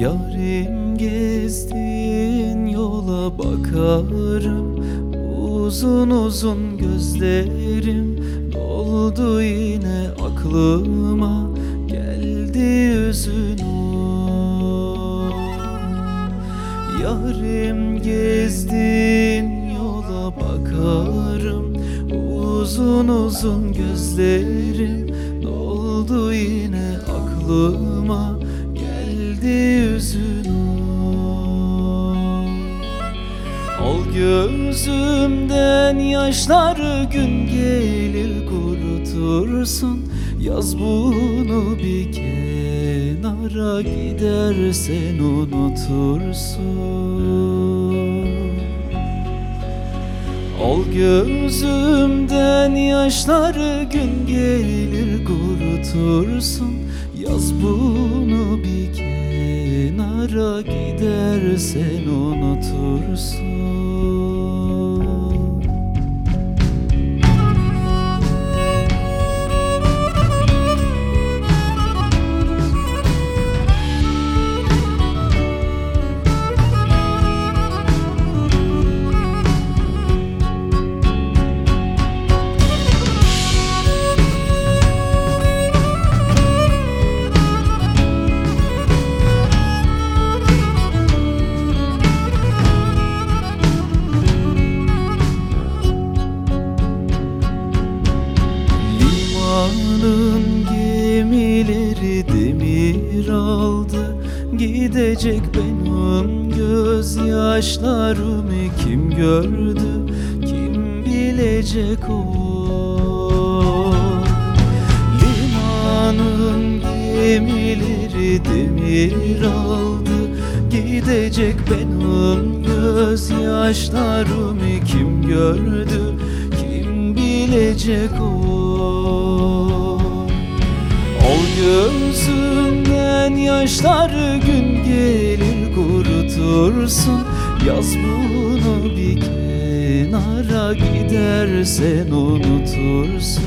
Yarim gezdiğin yola bakarım. Uzun uzun gözlerim doldu yine aklıma. Geldi yüzün Yarim gezdiğin yola bakarım. Uzun uzun gözlerim doldu yine aklıma gözümden yaşları gün gelir kurutursun. Yaz bunu bir kenara gidersen unutursun. Al gözümden yaşları gün gelir kurutursun. Yaz bunu bir kenara gidersen unutursun gemileri demir aldı Gidecek benim gözyaşlarımı kim gördü Kim bilecek o? Limanın gemileri demir aldı Gidecek benim gözyaşlarımı kim gördü Kim bilecek o Ol gözümden yaşları gün gelir kurutursun. Yaz bunu bir kenara gidersen unutursun.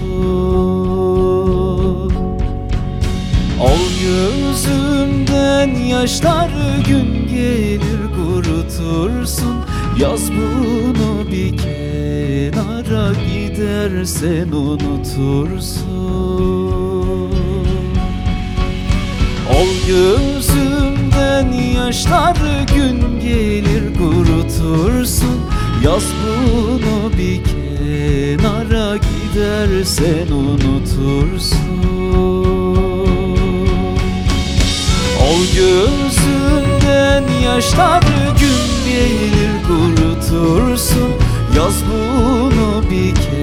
Al gözümden yaşları gün gelir kurutursun. Yaz bunu bir kenara gidersen unutursun Al gözümden yaşları gün gelir kurutursun. Yaz bunu bir kenara gidersen unutursun. Al gözümden yaşları gün gelir kurutursun. Yaz bunu bir kenara